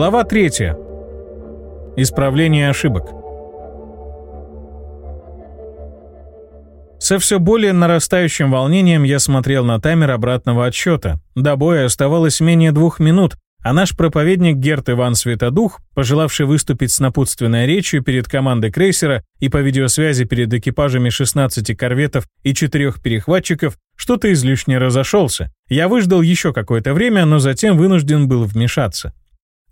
Глава 3. Исправление ошибок. Со все более нарастающим волнением я смотрел на таймер обратного отсчета. До боя оставалось менее двух минут, а наш проповедник Герт Иван Светодух, пожелавший выступить с напутственной речью перед командой крейсера и по видеосвязи перед экипажами 16 корветов и 4 перехватчиков, что-то излишне разошелся. Я выждал еще какое-то время, но затем вынужден был вмешаться.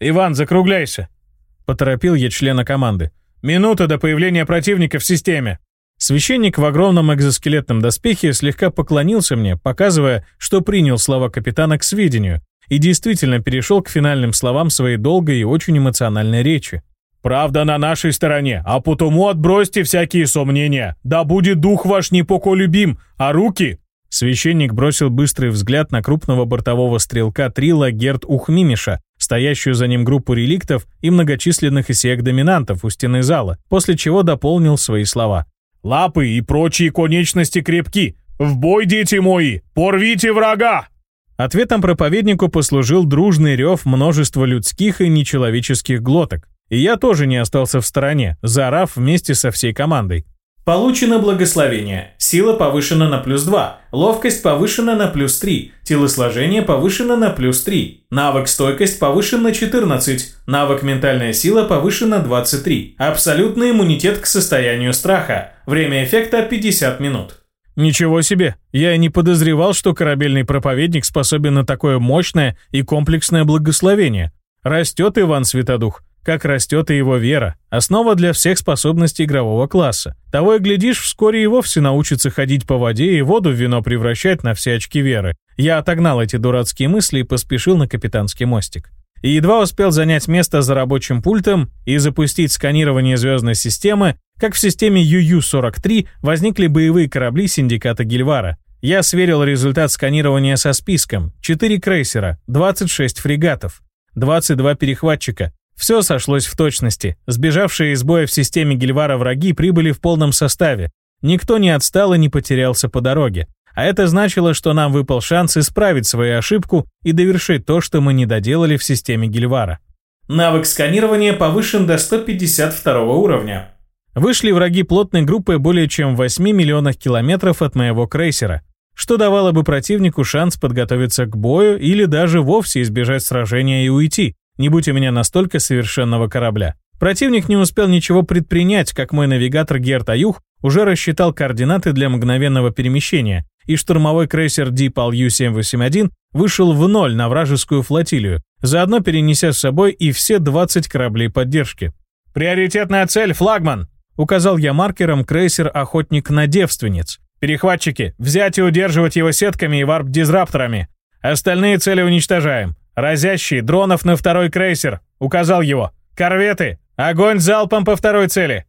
«Иван, закругляйся!» — поторопил я члена команды. «Минута до появления противника в системе!» Священник в огромном экзоскелетном доспехе слегка поклонился мне, показывая, что принял слова капитана к сведению, и действительно перешел к финальным словам своей долгой и очень эмоциональной речи. «Правда на нашей стороне, а потому отбросьте всякие сомнения. Да будет дух ваш непоколюбим, а руки...» Священник бросил быстрый взгляд на крупного бортового стрелка Трила Герт Ухмимиша, стоящую за ним группу реликтов и многочисленных исеек-доминантов у стены зала, после чего дополнил свои слова. «Лапы и прочие конечности крепки! В бой, дети мои! Порвите врага!» Ответом проповеднику послужил дружный рев множества людских и нечеловеческих глоток. И я тоже не остался в стороне, заорав вместе со всей командой. Получено благословение. Сила повышена на плюс 2. Ловкость повышена на плюс 3. Телосложение повышено на плюс 3. Навык стойкость повышен на 14. Навык ментальная сила повышен на 23. Абсолютный иммунитет к состоянию страха. Время эффекта 50 минут. Ничего себе! Я и не подозревал, что корабельный проповедник способен на такое мощное и комплексное благословение. Растет Иван Святодух, как растет и его вера, основа для всех способностей игрового класса. Того и глядишь, вскоре и вовсе научится ходить по воде и воду в вино превращать на все очки веры. Я отогнал эти дурацкие мысли и поспешил на капитанский мостик и едва успел занять место за рабочим пультом и запустить сканирование звездной системы, как в системе ЮЮ-43 возникли боевые корабли синдиката Гильвара. Я сверил результат сканирования со списком. 4 крейсера, 26 фрегатов, 22 перехватчика. Все сошлось в точности. Сбежавшие из боя в системе Гильвара враги прибыли в полном составе. Никто не отстал и не потерялся по дороге. А это значило, что нам выпал шанс исправить свою ошибку и довершить то, что мы не доделали в системе Гильвара. Навык сканирования повышен до 152 уровня. Вышли враги плотной группой более чем в 8 миллионах километров от моего крейсера, что давало бы противнику шанс подготовиться к бою или даже вовсе избежать сражения и уйти, не будь у меня настолько совершенного корабля. Противник не успел ничего предпринять, как мой навигатор Герт Аюх уже рассчитал координаты для мгновенного перемещения, и штурмовой крейсер Дипал Ю-781 вышел в ноль на вражескую флотилию, заодно перенеся с собой и все 20 кораблей поддержки. «Приоритетная цель, флагман!» — указал я маркером крейсер «Охотник на девственниц». «Перехватчики, взять и удерживать его сетками и варп-дизрапторами. Остальные цели уничтожаем. Разящий, дронов на второй крейсер», — указал его. «Корветы, огонь залпом по второй цели!»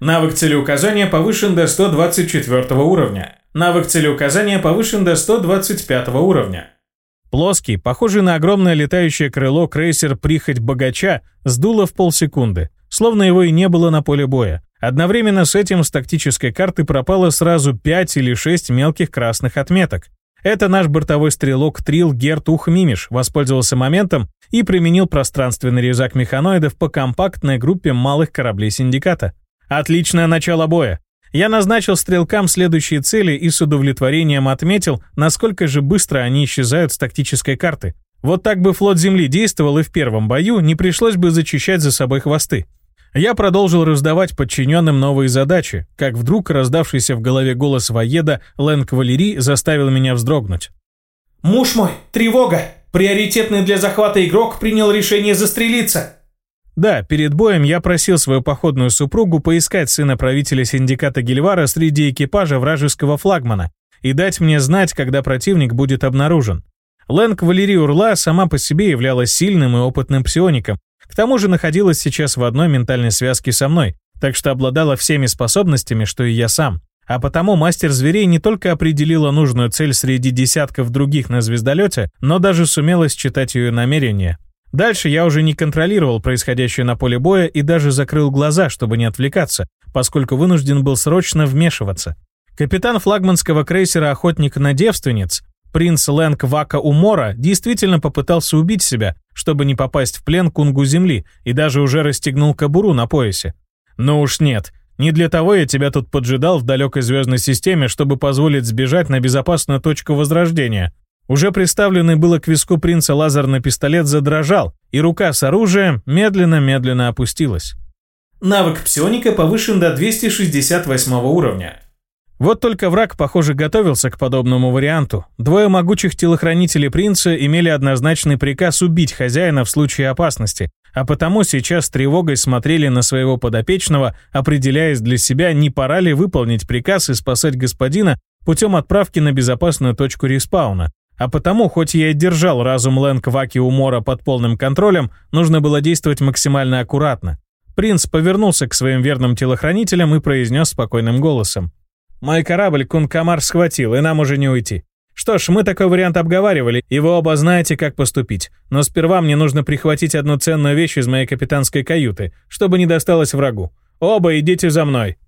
Навык целеуказания повышен до 124 уровня. Навык целеуказания повышен до 125 уровня. Плоский, похожий на огромное летающее крыло крейсер «Прихоть богача» сдуло в полсекунды, словно его и не было на поле боя. Одновременно с этим с тактической карты пропало сразу 5 или 6 мелких красных отметок. Это наш бортовой стрелок Трил Герт Ухмимиш воспользовался моментом и применил пространственный резак механоидов по компактной группе малых кораблей синдиката. Отличное начало боя. Я назначил стрелкам следующие цели и с удовлетворением отметил, насколько же быстро они исчезают с тактической карты. Вот так бы флот Земли действовал и в первом бою, не пришлось бы зачищать за собой хвосты. Я продолжил раздавать подчиненным новые задачи, как вдруг раздавшийся в голове голос воеда Лэн Кавалерий заставил меня вздрогнуть. «Муж мой, тревога! Приоритетный для захвата игрок принял решение застрелиться!» Да, перед боем я просил свою походную супругу поискать сына правителя синдиката Гильвара среди экипажа вражеского флагмана и дать мне знать, когда противник будет обнаружен. Лэнг Валерий Урла сама по себе являлась сильным и опытным псиоником, к тому же находилась сейчас в одной ментальной связке со мной, так что обладала всеми способностями, что и я сам. А потому мастер зверей не только определила нужную цель среди десятков других на звездолете, но даже сумела считать ее намерения. Дальше я уже не контролировал происходящее на поле боя и даже закрыл глаза, чтобы не отвлекаться, поскольку вынужден был срочно вмешиваться. Капитан флагманского крейсера «Охотник на девственниц» Принц Лэнг Вака Умора действительно попытался убить себя, чтобы не попасть в плен кунгу земли, и даже уже расстегнул кобуру на поясе. Но уж нет, не для того я тебя тут поджидал в далекой звездной системе, чтобы позволить сбежать на безопасную точку возрождения. Уже приставленный было к виску принца лазерный пистолет задрожал, и рука с оружием медленно-медленно опустилась. Навык псионика повышен до 268 уровня. Вот только враг, похоже, готовился к подобному варианту. Двое могучих телохранителей принца имели однозначный приказ убить хозяина в случае опасности, а потому сейчас с тревогой смотрели на своего подопечного, определяясь для себя, не пора ли выполнить приказ и спасать господина путем отправки на безопасную точку респауна. А потому, хоть я и держал разум Лэнг Ваки Умора под полным контролем, нужно было действовать максимально аккуратно. Принц повернулся к своим верным телохранителям и произнес спокойным голосом. Мой корабль Кункамар схватил, и нам уже не уйти. Что ж, мы такой вариант обговаривали, и вы оба знаете, как поступить. Но сперва мне нужно прихватить одну ценную вещь из моей капитанской каюты, чтобы не досталось врагу. Оба идите за мной».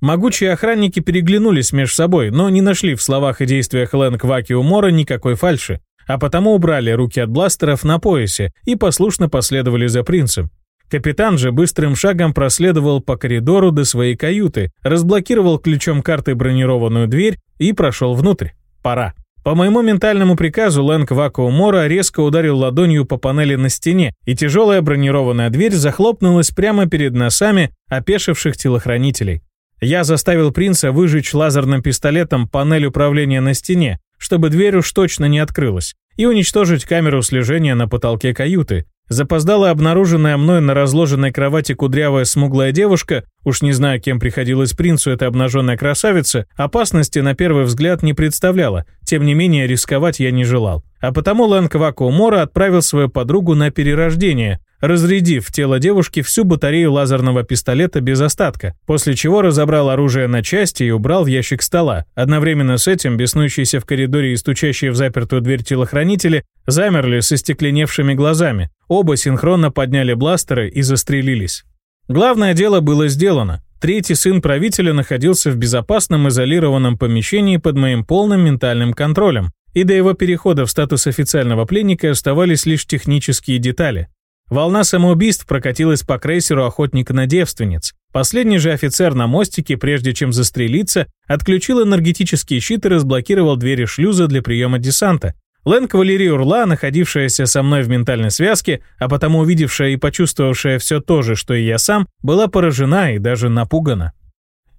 Могучие охранники переглянулись между собой, но не нашли в словах и действиях Лэн Кваки Умора никакой фальши, а потому убрали руки от бластеров на поясе и послушно последовали за принцем. Капитан же быстрым шагом проследовал по коридору до своей каюты, разблокировал ключом карты бронированную дверь и прошел внутрь. Пора. По моему ментальному приказу Лэнг Вакуум Мора резко ударил ладонью по панели на стене, и тяжелая бронированная дверь захлопнулась прямо перед носами опешивших телохранителей. Я заставил принца выжечь лазерным пистолетом панель управления на стене, чтобы дверь уж точно не открылась, и уничтожить камеру слежения на потолке каюты, Запоздала обнаруженная мной на разложенной кровати кудрявая смуглая девушка, уж не знаю, кем приходилось принцу эта обнаженная красавица, опасности на первый взгляд не представляла, тем не менее рисковать я не желал. А потому Лэн Кваку отправил свою подругу на перерождение, разрядив в тело девушки всю батарею лазерного пистолета без остатка, после чего разобрал оружие на части и убрал в ящик стола. Одновременно с этим беснующиеся в коридоре и стучащие в запертую дверь телохранители замерли со стекленевшими глазами. Оба синхронно подняли бластеры и застрелились. Главное дело было сделано. Третий сын правителя находился в безопасном изолированном помещении под моим полным ментальным контролем, и до его перехода в статус официального пленника оставались лишь технические детали. Волна самоубийств прокатилась по крейсеру охотника на девственниц. Последний же офицер на мостике, прежде чем застрелиться, отключил энергетический щит и разблокировал двери шлюза для приема десанта. Лэн Кавалерия Урла, находившаяся со мной в ментальной связке, а потому увидевшая и почувствовавшая все то же, что и я сам, была поражена и даже напугана.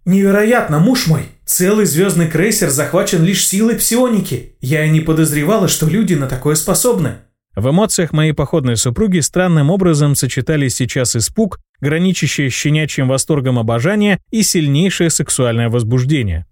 «Невероятно, муж мой! Целый звездный крейсер захвачен лишь силой псионики. Я и не подозревала, что люди на такое способны». В эмоциях моей походной супруги странным образом сочетались сейчас испуг, граничащий с щенячьим восторгом обожания и сильнейшее сексуальное возбуждение.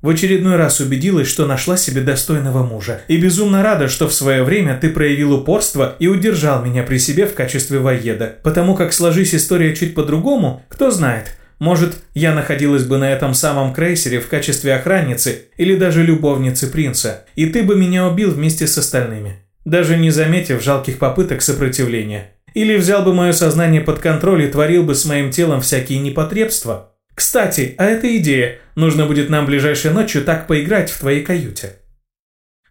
В очередной раз убедилась, что нашла себе достойного мужа. И безумно рада, что в свое время ты проявил упорство и удержал меня при себе в качестве воеда. Потому как сложись история чуть по-другому, кто знает. Может, я находилась бы на этом самом крейсере в качестве охранницы или даже любовницы принца, и ты бы меня убил вместе с остальными даже не заметив жалких попыток сопротивления. Или взял бы мое сознание под контроль и творил бы с моим телом всякие непотребства. Кстати, а эта идея. Нужно будет нам ближайшей ночью так поиграть в твоей каюте.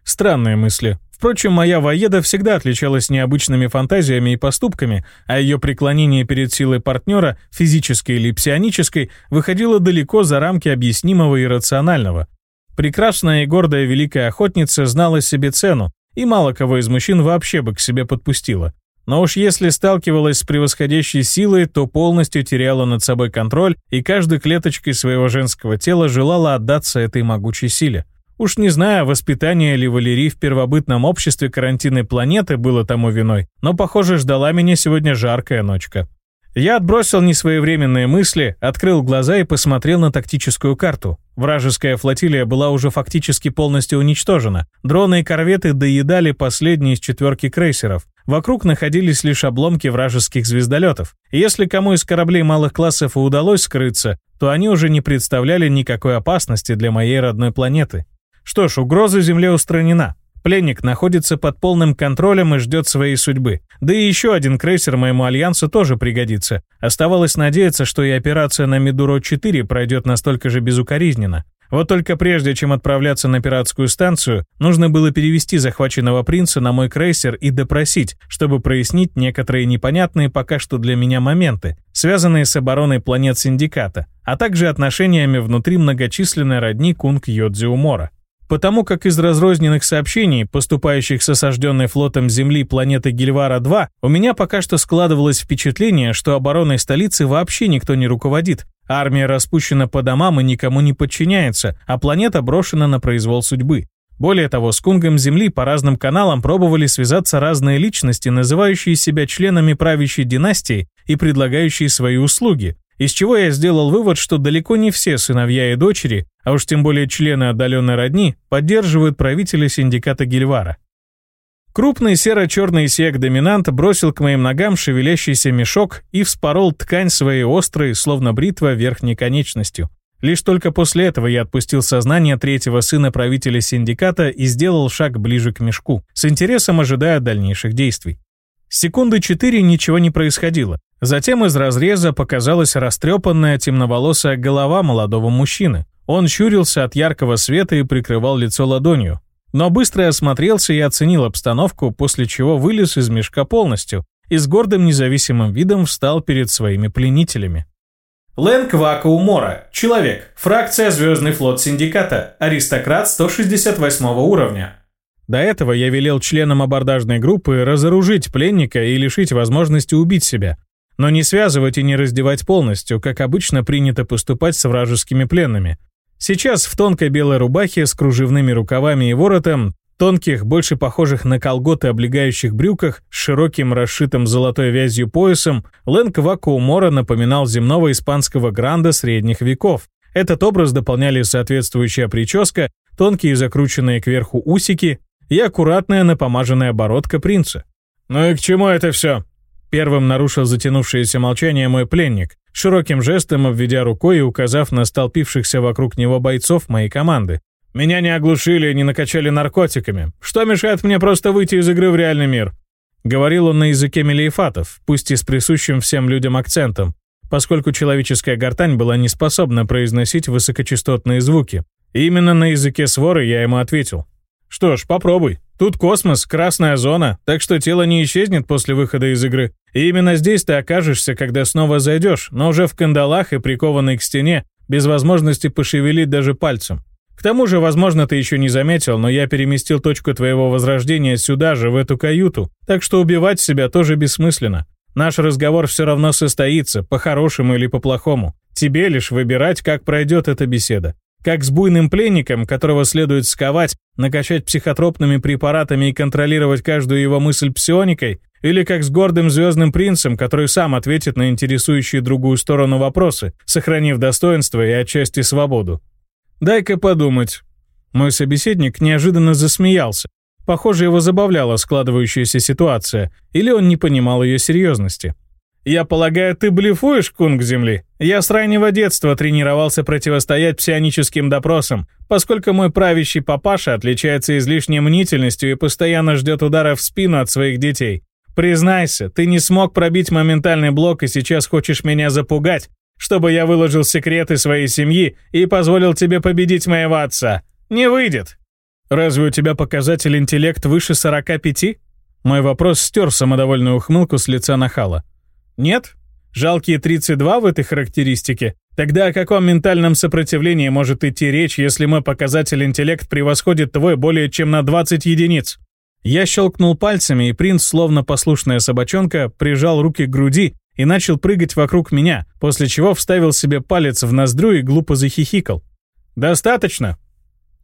Странные мысли. Впрочем, моя воеда всегда отличалась необычными фантазиями и поступками, а ее преклонение перед силой партнера, физической или псионической, выходило далеко за рамки объяснимого и рационального. Прекрасная и гордая великая охотница знала себе цену, и мало кого из мужчин вообще бы к себе подпустила. Но уж если сталкивалась с превосходящей силой, то полностью теряла над собой контроль и каждой клеточкой своего женского тела желала отдаться этой могучей силе. Уж не знаю, воспитание ли Валерий в первобытном обществе карантинной планеты было тому виной, но, похоже, ждала меня сегодня жаркая ночка. Я отбросил несвоевременные мысли, открыл глаза и посмотрел на тактическую карту. Вражеская флотилия была уже фактически полностью уничтожена. Дроны и корветы доедали последние из четверки крейсеров. Вокруг находились лишь обломки вражеских звездолетов. Если кому из кораблей малых классов и удалось скрыться, то они уже не представляли никакой опасности для моей родной планеты. Что ж, угроза Земле устранена. Пленник находится под полным контролем и ждет своей судьбы. Да и еще один крейсер моему альянсу тоже пригодится. Оставалось надеяться, что и операция на Медуро-4 пройдет настолько же безукоризненно. Вот только прежде, чем отправляться на пиратскую станцию, нужно было перевести захваченного принца на мой крейсер и допросить, чтобы прояснить некоторые непонятные пока что для меня моменты, связанные с обороной планет Синдиката, а также отношениями внутри многочисленной родни Кунг Йодзиумора. Потому как из разрозненных сообщений, поступающих с осажденной флотом Земли планеты Гильвара-2, у меня пока что складывалось впечатление, что обороной столицы вообще никто не руководит. Армия распущена по домам и никому не подчиняется, а планета брошена на произвол судьбы. Более того, с Кунгом Земли по разным каналам пробовали связаться разные личности, называющие себя членами правящей династии и предлагающие свои услуги, из чего я сделал вывод, что далеко не все сыновья и дочери, а уж тем более члены отдаленной родни, поддерживают правителя синдиката Гильвара. Крупный серо-черный сек-доминант бросил к моим ногам шевелящийся мешок и вспорол ткань своей острой, словно бритва, верхней конечностью. Лишь только после этого я отпустил сознание третьего сына правителя синдиката и сделал шаг ближе к мешку, с интересом ожидая дальнейших действий. Секунды четыре ничего не происходило. Затем из разреза показалась растрепанная темноволосая голова молодого мужчины. Он щурился от яркого света и прикрывал лицо ладонью. Но быстро осмотрелся и оценил обстановку, после чего вылез из мешка полностью и с гордым независимым видом встал перед своими пленителями. Лэнг Вака Умора. Человек. Фракция Звездный флот Синдиката. Аристократ 168 уровня. До этого я велел членам абордажной группы разоружить пленника и лишить возможности убить себя, но не связывать и не раздевать полностью, как обычно принято поступать с вражескими пленными. Сейчас в тонкой белой рубахе с кружевными рукавами и воротом, тонких, больше похожих на колготы облегающих брюках, с широким расшитым золотой вязью поясом, Лэнг Вакуумора напоминал земного испанского гранда средних веков. Этот образ дополняли соответствующая прическа, тонкие закрученные кверху усики и аккуратная напомаженная бородка принца. «Ну и к чему это все?» Первым нарушил затянувшееся молчание мой пленник, широким жестом обведя рукой и указав на столпившихся вокруг него бойцов моей команды. «Меня не оглушили не накачали наркотиками. Что мешает мне просто выйти из игры в реальный мир?» Говорил он на языке мелиефатов, пусть и с присущим всем людям акцентом, поскольку человеческая гортань была не способна произносить высокочастотные звуки. И именно на языке своры я ему ответил. Что ж, попробуй. Тут космос, красная зона, так что тело не исчезнет после выхода из игры. И именно здесь ты окажешься, когда снова зайдешь, но уже в кандалах и прикованный к стене, без возможности пошевелить даже пальцем. К тому же, возможно, ты еще не заметил, но я переместил точку твоего возрождения сюда же, в эту каюту, так что убивать себя тоже бессмысленно. Наш разговор все равно состоится, по-хорошему или по-плохому. Тебе лишь выбирать, как пройдет эта беседа. Как с буйным пленником, которого следует сковать, накачать психотропными препаратами и контролировать каждую его мысль псионикой, или как с гордым звездным принцем, который сам ответит на интересующие другую сторону вопросы, сохранив достоинство и отчасти свободу. «Дай-ка подумать». Мой собеседник неожиданно засмеялся. Похоже, его забавляла складывающаяся ситуация, или он не понимал ее серьезности. «Я полагаю, ты блефуешь, кунг Земли? Я с раннего детства тренировался противостоять псионическим допросам, поскольку мой правящий папаша отличается излишней мнительностью и постоянно ждет удара в спину от своих детей. Признайся, ты не смог пробить моментальный блок и сейчас хочешь меня запугать, чтобы я выложил секреты своей семьи и позволил тебе победить моего отца. Не выйдет!» «Разве у тебя показатель интеллект выше 45?» Мой вопрос стер самодовольную ухмылку с лица нахала. Нет? Жалкие 32 в этой характеристике? Тогда о каком ментальном сопротивлении может идти речь, если мой показатель интеллект превосходит твой более чем на 20 единиц? Я щелкнул пальцами, и принц, словно послушная собачонка, прижал руки к груди и начал прыгать вокруг меня, после чего вставил себе палец в ноздрю и глупо захихикал. «Достаточно!»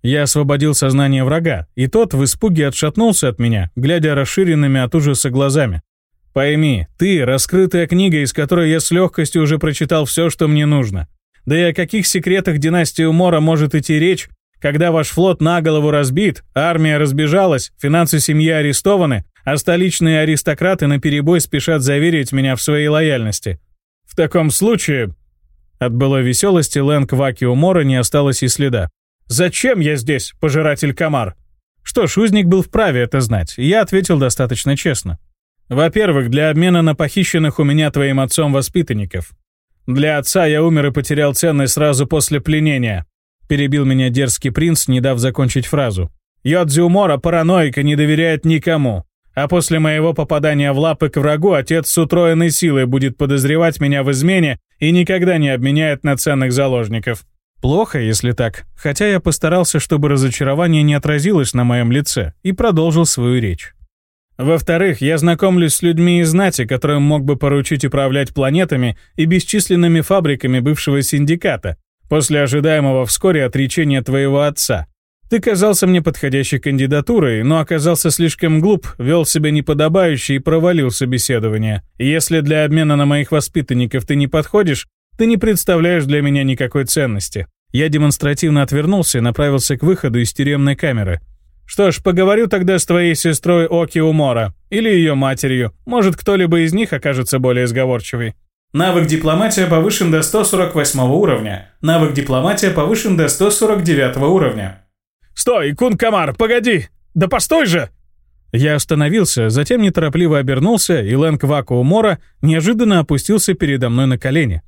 Я освободил сознание врага, и тот в испуге отшатнулся от меня, глядя расширенными от ужаса глазами. Пойми, ты — раскрытая книга, из которой я с легкостью уже прочитал все, что мне нужно. Да и о каких секретах династии Умора может идти речь, когда ваш флот на голову разбит, армия разбежалась, финансы семьи арестованы, а столичные аристократы наперебой спешат заверить меня в своей лояльности. В таком случае... От былой веселости Лэнг Ваки Умора не осталось и следа. «Зачем я здесь, пожиратель комар?» Что ж, узник был вправе это знать, и я ответил достаточно честно. Во-первых, для обмена на похищенных у меня твоим отцом воспитанников. Для отца я умер и потерял ценность сразу после пленения. — перебил меня дерзкий принц, не дав закончить фразу. «Йодзиумора параноика не доверяет никому. А после моего попадания в лапы к врагу отец с утроенной силой будет подозревать меня в измене и никогда не обменяет на ценных заложников. Плохо, если так, хотя я постарался, чтобы разочарование не отразилось на моем лице, и продолжил свою речь. Во-вторых, я знакомлюсь с людьми из знати, которым мог бы поручить управлять планетами и бесчисленными фабриками бывшего синдиката, после ожидаемого вскоре отречения твоего отца. Ты казался мне подходящей кандидатурой, но оказался слишком глуп, вел себя неподобающе и провалил собеседование. Если для обмена на моих воспитанников ты не подходишь, ты не представляешь для меня никакой ценности. Я демонстративно отвернулся и направился к выходу из тюремной камеры. Что ж, поговорю тогда с твоей сестрой Оки Умора. Или ее матерью. Может, кто-либо из них окажется более сговорчивый. Навык дипломатия повышен до 148 уровня. Навык дипломатия повышен до 149 уровня. «Стой, Кун-Камар, погоди! Да постой же!» Я остановился, затем неторопливо обернулся, и Лэнг Ваку Умора неожиданно опустился передо мной на колени.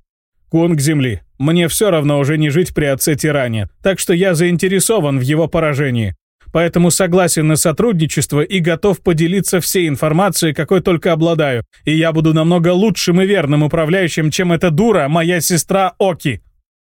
«Кунг земли, мне все равно уже не жить при отце-тиране, так что я заинтересован в его поражении поэтому согласен на сотрудничество и готов поделиться всей информацией, какой только обладаю, и я буду намного лучшим и верным управляющим, чем эта дура, моя сестра Оки.